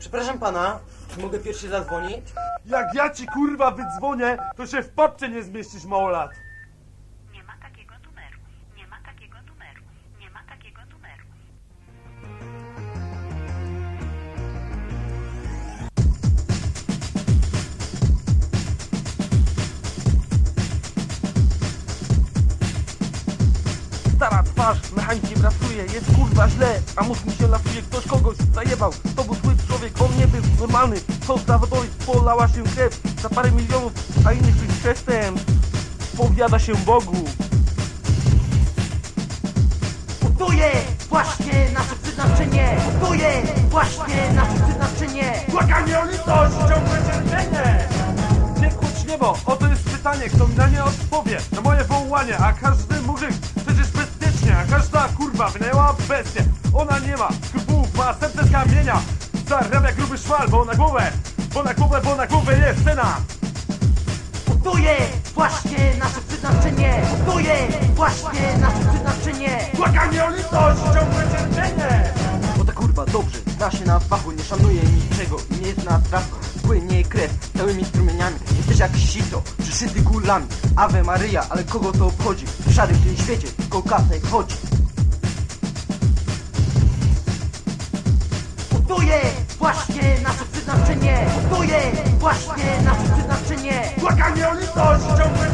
Przepraszam pana, czy mogę pierwszy zadzwonić? Jak ja ci kurwa wydzwonię, to się w papcie nie zmieścisz małolat. Mechanicznie pracuje, jest kurwa źle. A mózg mi się lasuje, ktoś kogoś zajebał. To był zły człowiek, on nie był normalny. Co zawodowi polała się krew Za parę milionów, a innych tych przestępstw Powiada się Bogu. Jest właśnie nasze przeznaczenie. Jest właśnie nasze przeznaczenie. Błaganie o litość, ciągłe cierpienie! Nie kłuć niebo, oto jest pytanie, kto mi na nie odpowie. Na moje wołanie, a każdy muzyk kurwa wynajęła bestię Ona nie ma skrupułów, ma serce z kamienia Zarabia gruby szwal, bo na głowę Bo na głowę, bo na głowę jest cena. Jest właśnie nasze przeznaczenie. Jest właśnie nasze przeznaczenie. Błaganie o litość, ciągłe cierpienie! Bo ta kurwa dobrze, zna się na fachu Nie szanuje niczego i nie zna strachu Płynie krew całymi strumieniami Jesteś jak sito, przyszyty kulami. Ave Maryja, ale kogo to obchodzi? W szarym tym świecie tylko kasę chodzi To jest właśnie nasze przeznaczenie To jest właśnie nasze przeznaczenie Błaganie o litość, ciągłe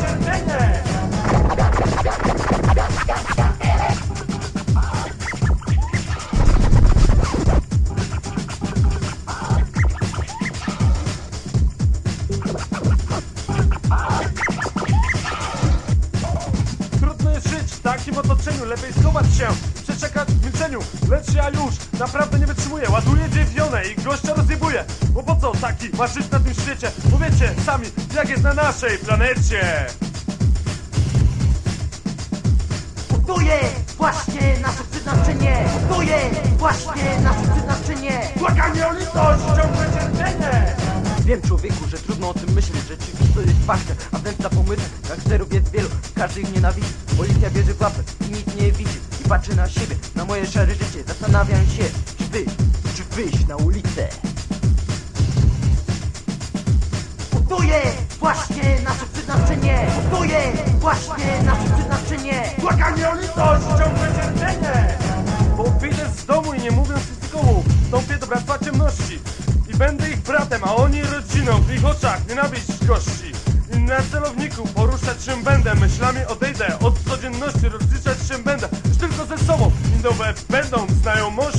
takim otoczeniu, lepiej schować się przeczekać w milczeniu. Lecz ja już naprawdę nie wytrzymuję, ładuję dziewione i gościa rozjebuję. Bo po co taki ma żyć na tym świecie? Bo wiecie sami, jak jest na naszej planecie. Jest właśnie nasze przeznaczenie jest właśnie nasze przeznaczenie Błaganie o litość, ciągłe cierpienie! Wiem człowieku, że trudno o tym myśleć. Rzeczywistość jest ważna, a zemsta pomysł Gangsterów jest wielu, każdy ich nienawidzi. Policja bierze łapę i nic nie widzi. I patrzy na siebie, na moje szare życie. Zastanawiam się, czy wyjść, czy wyjść na ulicę. To jest właśnie nasze przeznaczenie. To jest właśnie nasze przeznaczenie. Błaganie o litość, ciągłe cierpienie! Bo wyjdę z domu i nie mówiąc nic nikomu Wstąpię do bractwa ciemności. I będę ich bratem, a oni rodziną W ich oczach nienawiść gości. I na celowniku poruszać się będę Myślami odejdę od codzienności Rozliczać się będę Już tylko ze sobą I nowe będą znajomości